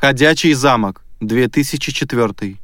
Ходячий замок, 2004.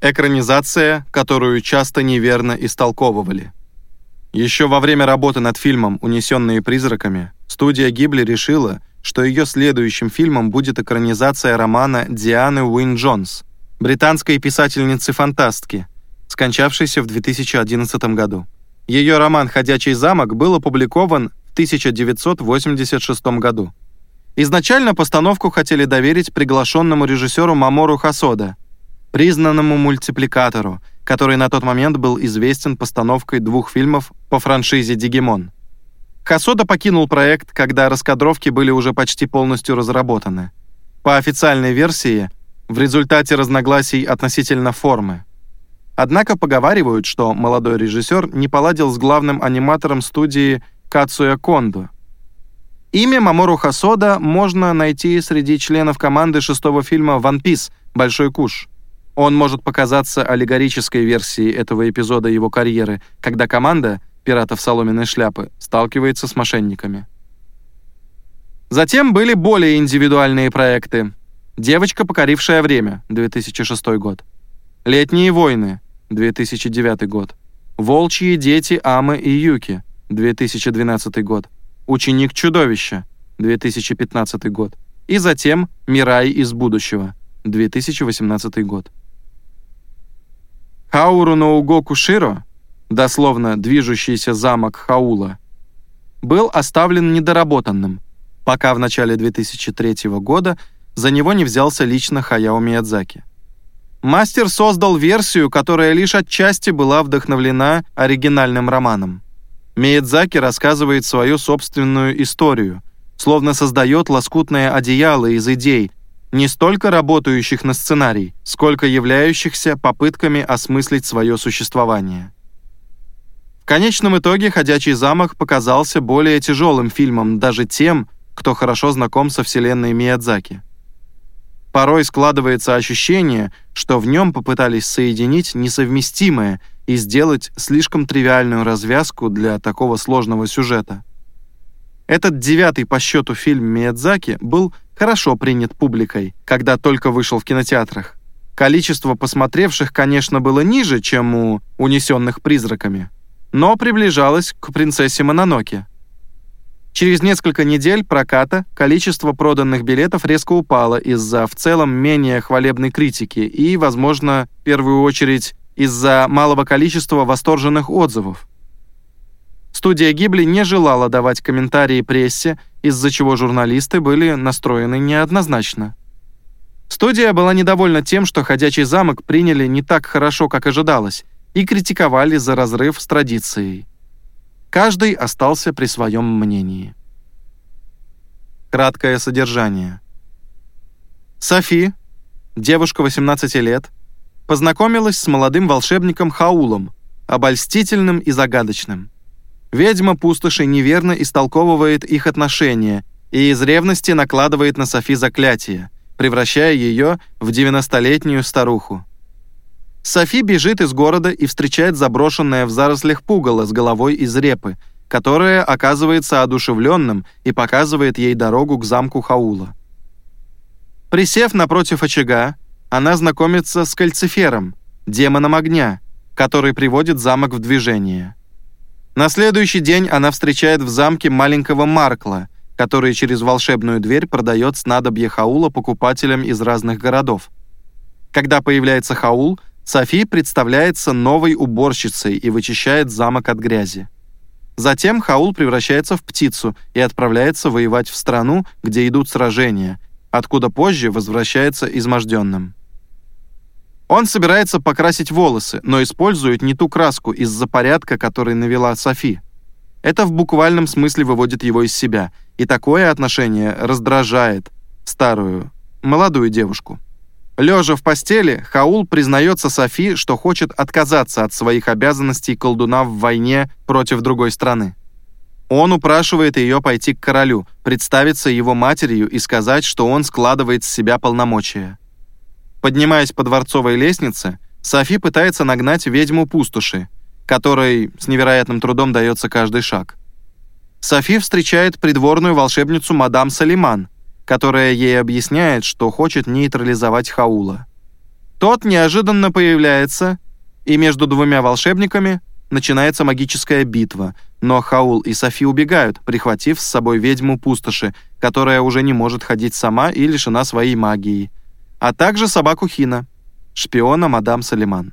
Экранизация, которую часто неверно истолковывали. Еще во время работы над фильмом «Унесенные призраками» студия Гибли решила, что ее следующим фильмом будет экранизация романа Дианы Уин Джонс, британской писательницы-фантастки, скончавшейся в 2011 году. Ее роман «Ходячий замок» был опубликован в 1986 году. Изначально постановку хотели доверить приглашенному режиссеру Мамору Хасода, признанному мультипликатору, который на тот момент был известен постановкой двух фильмов по франшизе «Дигимон». Хасода покинул проект, когда раскадровки были уже почти полностью разработаны. По официальной версии, в результате разногласий относительно формы. Однако поговаривают, что молодой режиссер не поладил с главным аниматором студии Кацуя Кондо. Имя Мамору Хасода можно найти среди членов команды шестого фильма «One Piece. Большой куш». Он может показаться аллегорической версией этого эпизода его карьеры, когда команда «Пиратов соломенной шляпы» сталкивается с мошенниками. Затем были более индивидуальные проекты. «Девочка, покорившая время» 2006 год. «Летние войны» 2009 год. «Волчьи дети Амы и Юки» 2012 год. «Ученик чудовища» 2015 год. И затем «Мирай из будущего» 2018 год. Хауру Ноугоку Широ, дословно «движущийся замок Хаула», был оставлен недоработанным, пока в начале 2003 года за него не взялся лично Хаяо Миядзаки. Мастер создал версию, которая лишь отчасти была вдохновлена оригинальным романом. Миядзаки рассказывает свою собственную историю, словно создает лоскутное одеяло из идей, не столько работающих на сценарий, сколько являющихся попытками осмыслить свое существование. В конечном итоге «Ходячий замок» показался более тяжелым фильмом даже тем, кто хорошо знаком со вселенной Миядзаки. Порой складывается ощущение, что в нем попытались соединить несовместимое и сделать слишком тривиальную развязку для такого сложного сюжета. Этот девятый по счету фильм Миядзаки был хорошо принят публикой, когда только вышел в кинотеатрах. Количество посмотревших, конечно, было ниже, чем у «Унесенных призраками», но приближалось к «Принцессе Мононоке». Через несколько недель проката количество проданных билетов резко упало из-за в целом менее хвалебной критики и, возможно, в первую очередь из-за малого количества восторженных отзывов. Студия Гибли не желала давать комментарии прессе, из-за чего журналисты были настроены неоднозначно. Студия была недовольна тем, что «Ходячий замок» приняли не так хорошо, как ожидалось, и критиковали за разрыв с традицией. Каждый остался при своем мнении. Краткое содержание. Софи, девушка 18 лет, познакомилась с молодым волшебником Хаулом, обольстительным и загадочным. Ведьма пустоши неверно истолковывает их отношения и из ревности накладывает на Софи заклятие, превращая ее в 90-летнюю старуху. Софи бежит из города и встречает заброшенное в зарослях пугало с головой из репы, которое оказывается одушевленным и показывает ей дорогу к замку Хаула. Присев напротив очага, она знакомится с Кальцифером, демоном огня, который приводит замок в движение. На следующий день она встречает в замке маленького Маркла, который через волшебную дверь продает снадобье Хаула покупателям из разных городов. Когда появляется Хаул, Софи представляется новой уборщицей и вычищает замок от грязи. Затем Хаул превращается в птицу и отправляется воевать в страну, где идут сражения, откуда позже возвращается изможденным. Он собирается покрасить волосы, но использует не ту краску из-за порядка, который навела Софи. Это в буквальном смысле выводит его из себя, и такое отношение раздражает старую, молодую девушку. Лежа в постели, Хаул признается Софи, что хочет отказаться от своих обязанностей колдуна в войне против другой страны. Он упрашивает ее пойти к королю, представиться его матерью и сказать, что он складывает с себя полномочия. Поднимаясь по дворцовой лестнице, Софи пытается нагнать ведьму пустоши, которой с невероятным трудом дается каждый шаг. Софи встречает придворную волшебницу мадам Салиман, которая ей объясняет, что хочет нейтрализовать Хаула. Тот неожиданно появляется, и между двумя волшебниками начинается магическая битва, но Хаул и Софи убегают, прихватив с собой ведьму пустоши, которая уже не может ходить сама и лишена своей магии, а также собаку Хина, шпиона мадам Салиман.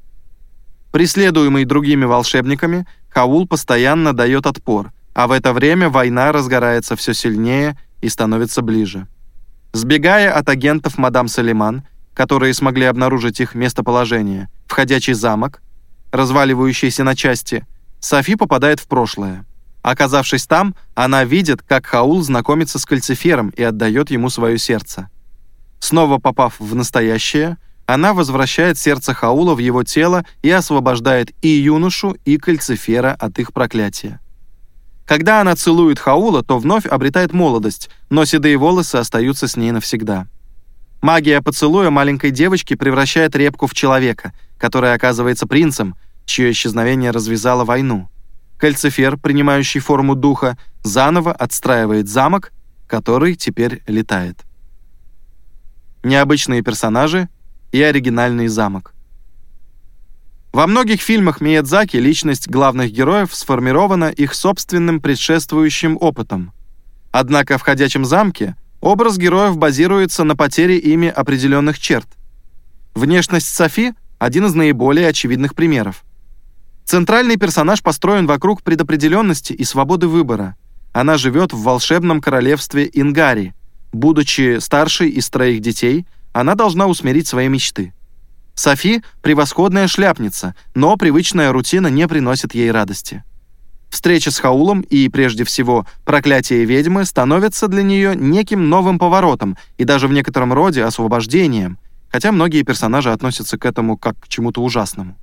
Преследуемый другими волшебниками, Хаул постоянно дает отпор, а в это время война разгорается все сильнее и становится ближе. Сбегая от агентов мадам Салиман, которые смогли обнаружить их местоположение, входящий замок, разваливающийся на части, Софи попадает в прошлое. Оказавшись там, она видит, как Хаул знакомится с кальцифером и отдает ему свое сердце. Снова попав в настоящее, она возвращает сердце Хаула в его тело и освобождает и юношу, и кальцифера от их проклятия. Когда она целует Хаула, то вновь обретает молодость, но седые волосы остаются с ней навсегда. Магия поцелуя маленькой девочки превращает репку в человека, который оказывается принцем, чье исчезновение развязало войну. Кальцифер, принимающий форму духа, заново отстраивает замок, который теперь летает. Необычные персонажи и оригинальный замок. Во многих фильмах Миядзаки личность главных героев сформирована их собственным предшествующим опытом. Однако в «Ходячем замке» образ героев базируется на потере ими определенных черт. Внешность Софи – один из наиболее очевидных примеров. Центральный персонаж построен вокруг предопределенности и свободы выбора. Она живет в волшебном королевстве Ингари. Будучи старшей из троих детей, она должна усмирить свои мечты – Софи — превосходная шляпница, но привычная рутина не приносит ей радости. Встреча с Хаулом и, прежде всего, проклятие ведьмы становятся для нее неким новым поворотом и даже в некотором роде освобождением, хотя многие персонажи относятся к этому как к чему-то ужасному.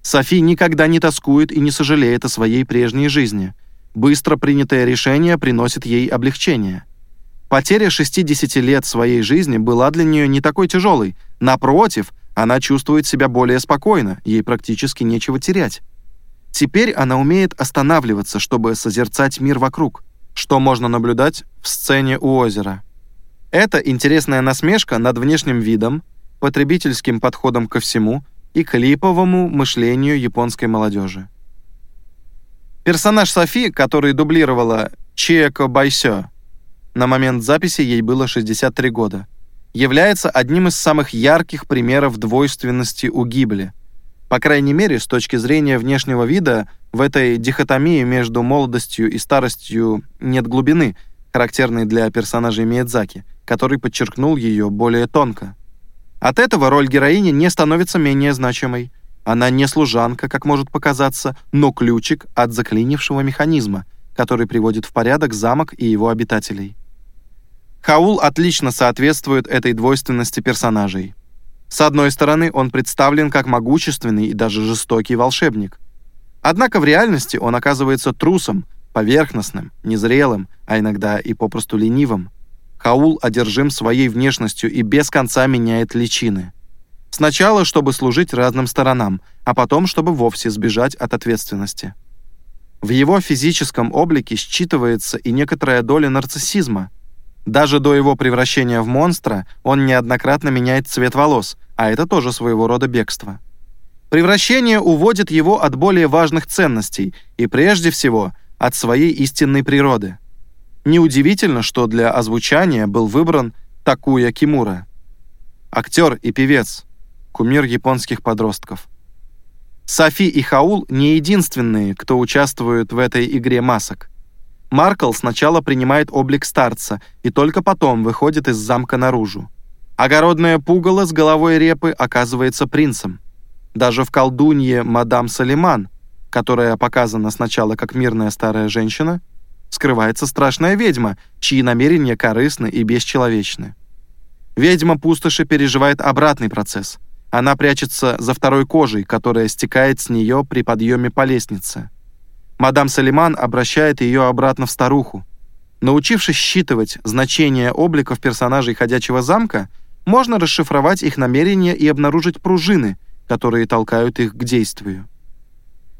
Софи никогда не тоскует и не сожалеет о своей прежней жизни. Быстро принятое решение приносит ей облегчение. Потеря 60 лет своей жизни была для нее не такой тяжелой. Напротив, она чувствует себя более спокойно, ей практически нечего терять. Теперь она умеет останавливаться, чтобы созерцать мир вокруг, что можно наблюдать в сцене у озера. Это интересная насмешка над внешним видом, потребительским подходом ко всему и клиповому мышлению японской молодежи. Персонаж Софи, который дублировала Чиэко Байсё, на момент записи ей было 63 года, является одним из самых ярких примеров двойственности у Гибли. По крайней мере, с точки зрения внешнего вида, в этой дихотомии между молодостью и старостью нет глубины, характерной для персонажей Миядзаки, который подчеркнул ее более тонко. От этого роль героини не становится менее значимой. Она не служанка, как может показаться, но ключик от заклинившего механизма, который приводит в порядок замок и его обитателей. Хаул отлично соответствует этой двойственности персонажей. С одной стороны, он представлен как могущественный и даже жестокий волшебник. Однако в реальности он оказывается трусом, поверхностным, незрелым, а иногда и попросту ленивым. Хаул одержим своей внешностью и без конца меняет личины. Сначала, чтобы служить разным сторонам, а потом, чтобы вовсе сбежать от ответственности. В его физическом облике считывается и некоторая доля нарциссизма – даже до его превращения в монстра он неоднократно меняет цвет волос, а это тоже своего рода бегство. Превращение уводит его от более важных ценностей и прежде всего от своей истинной природы. Неудивительно, что для озвучания был выбран Такуя Кимура. Актер и певец, кумир японских подростков. Софи и Хаул не единственные, кто участвует в этой игре масок. Маркл сначала принимает облик старца и только потом выходит из замка наружу. Огородное пугало с головой репы оказывается принцем. Даже в колдунье мадам Салиман, которая показана сначала как мирная старая женщина, скрывается страшная ведьма, чьи намерения корыстны и бесчеловечны. Ведьма пустоши переживает обратный процесс. Она прячется за второй кожей, которая стекает с нее при подъеме по лестнице. Мадам Салиман обращает ее обратно в старуху. Научившись считывать значение обликов персонажей ходячего замка, можно расшифровать их намерения и обнаружить пружины, которые толкают их к действию.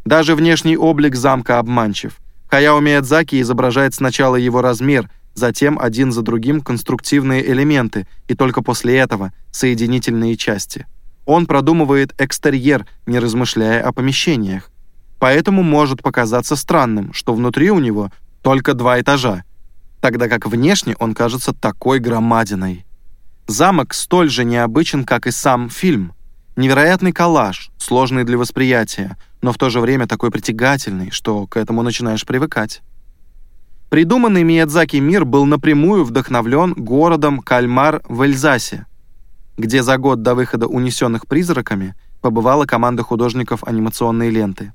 Даже внешний облик замка обманчив. Хаяо Миядзаки изображает сначала его размер, затем один за другим конструктивные элементы и только после этого соединительные части. Он продумывает экстерьер, не размышляя о помещениях. Поэтому может показаться странным, что внутри у него только два этажа, тогда как внешне он кажется такой громадиной. Замок столь же необычен, как и сам фильм. Невероятный коллаж, сложный для восприятия, но в то же время такой притягательный, что к этому начинаешь привыкать. Придуманный Миядзаки мир был напрямую вдохновлен городом Кальмар в Эльзасе, где за год до выхода «Унесенных призраками» побывала команда художников анимационной ленты.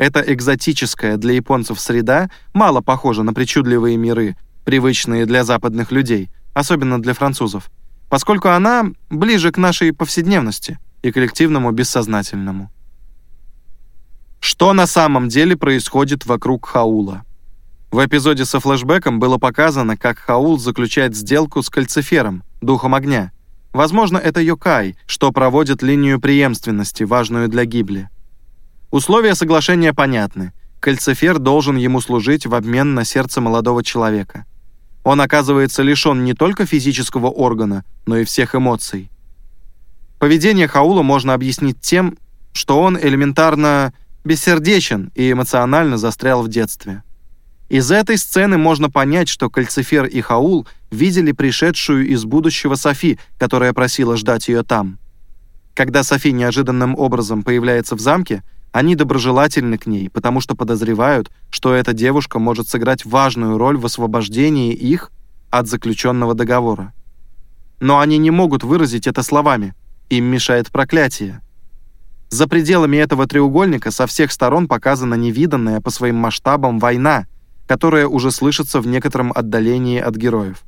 Эта экзотическая для японцев среда мало похожа на причудливые миры, привычные для западных людей, особенно для французов, поскольку она ближе к нашей повседневности и коллективному бессознательному. Что на самом деле происходит вокруг Хаула? В эпизоде со флэшбэком было показано, как Хаул заключает сделку с кальцифером, духом огня. Возможно, это Йокай, что проводит линию преемственности, важную для Гибли. Условия соглашения понятны. Кальцифер должен ему служить в обмен на сердце молодого человека. Он оказывается лишен не только физического органа, но и всех эмоций. Поведение Хаула можно объяснить тем, что он элементарно бессердечен и эмоционально застрял в детстве. Из этой сцены можно понять, что Кальцифер и Хаул видели пришедшую из будущего Софи, которая просила ждать ее там. Когда Софи неожиданным образом появляется в замке, они доброжелательны к ней, потому что подозревают, что эта девушка может сыграть важную роль в освобождении их от заключенного договора. Но они не могут выразить это словами, им мешает проклятие. За пределами этого треугольника со всех сторон показана невиданная по своим масштабам война – которая уже слышится в некотором отдалении от героев.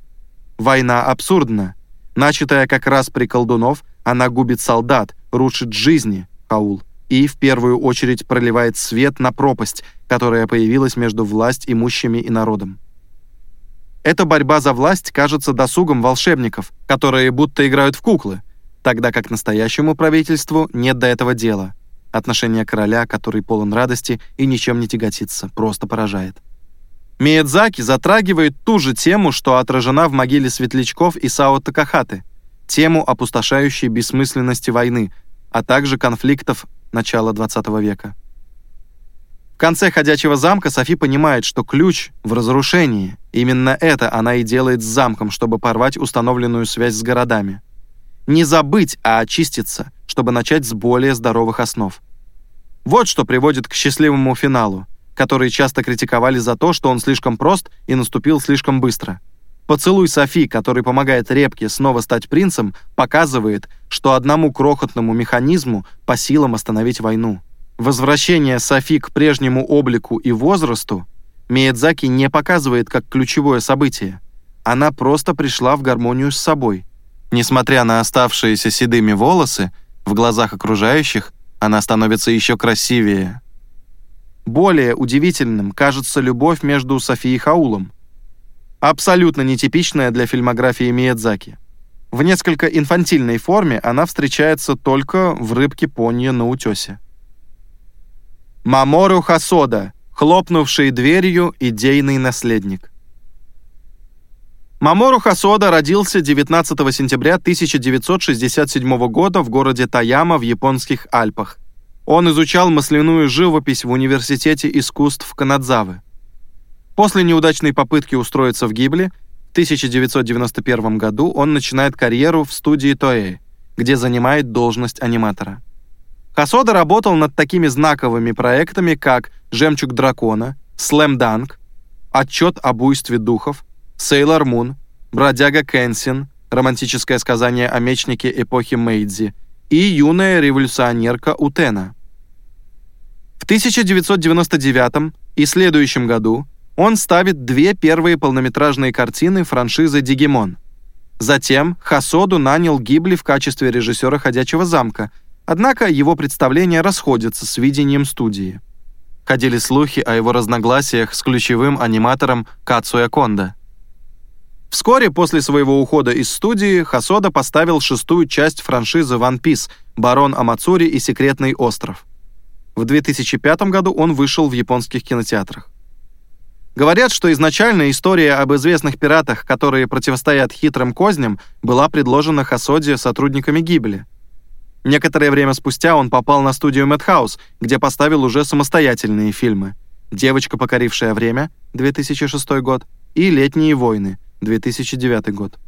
Война абсурдна. Начатая как раз при колдунов, она губит солдат, рушит жизни, Хаул, и в первую очередь проливает свет на пропасть, которая появилась между власть имущими и народом. Эта борьба за власть кажется досугом волшебников, которые будто играют в куклы, тогда как настоящему правительству нет до этого дела. Отношение короля, который полон радости и ничем не тяготится, просто поражает. Миядзаки затрагивает ту же тему, что отражена в могиле светлячков Исао Такахаты, тему опустошающей бессмысленности войны, а также конфликтов начала XX века. В конце «Ходячего замка» Софи понимает, что ключ в разрушении. Именно это она и делает с замком, чтобы порвать установленную связь с городами. Не забыть, а очиститься, чтобы начать с более здоровых основ. Вот что приводит к счастливому финалу которые часто критиковали за то, что он слишком прост и наступил слишком быстро. Поцелуй Софи, который помогает Репке снова стать принцем, показывает, что одному крохотному механизму по силам остановить войну. Возвращение Софи к прежнему облику и возрасту Миядзаки не показывает как ключевое событие. Она просто пришла в гармонию с собой. Несмотря на оставшиеся седыми волосы, в глазах окружающих она становится еще красивее. Более удивительным кажется любовь между Софией и Хаулом. Абсолютно нетипичная для фильмографии Миядзаки. В несколько инфантильной форме она встречается только в «Рыбке Понья на утесе». Мамору Хасода, хлопнувший дверью идейный наследник. Мамору Хасода родился 19 сентября 1967 года в городе Таяма в японских Альпах. Он изучал масляную живопись в Университете искусств Канадзавы. После неудачной попытки устроиться в Гибли, в 1991 году он начинает карьеру в студии Тоэй, где занимает должность аниматора. Хасода работал над такими знаковыми проектами, как «Жемчуг дракона», «Слэм Данк», «Отчет о буйстве духов», «Сейлор Мун», «Бродяга Кэнсин», романтическое сказание о мечнике эпохи Мэйдзи и юная революционерка Утена. В 1999 и следующем году он ставит две первые полнометражные картины франшизы «Дигимон». Затем Хасоду нанял Гибли в качестве режиссера «Ходячего замка», однако его представления расходятся с видением студии. Ходили слухи о его разногласиях с ключевым аниматором Кацуя Кондо. Вскоре после своего ухода из студии Хасода поставил шестую часть франшизы One Piece «Барон Амацури и секретный остров». В 2005 году он вышел в японских кинотеатрах. Говорят, что изначально история об известных пиратах, которые противостоят хитрым козням, была предложена Хасоди сотрудниками гибели. Некоторое время спустя он попал на студию Мэтхаус, где поставил уже самостоятельные фильмы «Девочка, покорившая время» 2006 год и «Летние войны» 2009 год.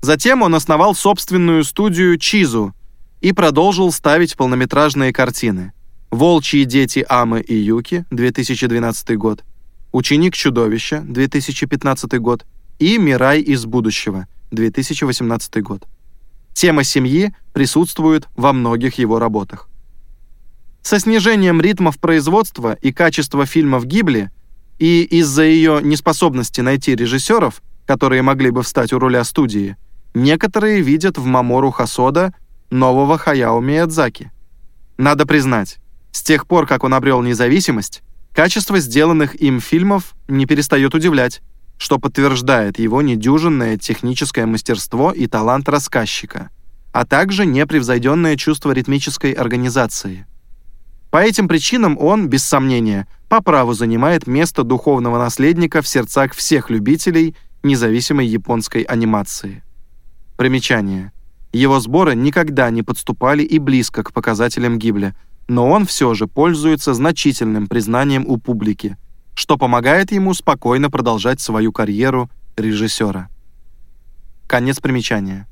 Затем он основал собственную студию Чизу и продолжил ставить полнометражные картины «Волчьи дети Амы и Юки» 2012 год «Ученик чудовища» 2015 год и «Мирай из будущего» 2018 год. Тема семьи присутствует во многих его работах. Со снижением ритмов производства и качества фильмов Гибли и из-за ее неспособности найти режиссеров, которые могли бы встать у руля студии, некоторые видят в Мамору Хасода нового Хаяо Миядзаки. Надо признать, с тех пор, как он обрел независимость, Качество сделанных им фильмов не перестает удивлять, что подтверждает его недюжинное техническое мастерство и талант рассказчика, а также непревзойденное чувство ритмической организации. По этим причинам он, без сомнения, по праву занимает место духовного наследника в сердцах всех любителей независимой японской анимации. Примечание. Его сборы никогда не подступали и близко к показателям Гибля – но он все же пользуется значительным признанием у публики, что помогает ему спокойно продолжать свою карьеру режиссера. Конец примечания.